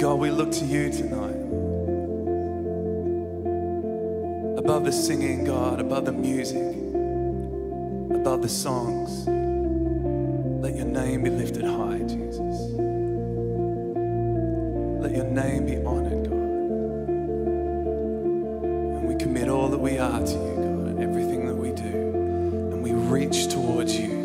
God, we look to you tonight. Above the singing, God, above the music, above the songs, let your name be lifted high, Jesus. Let your name be honored, God. And we commit all that we are to you, God, and everything that we do. And we reach towards you,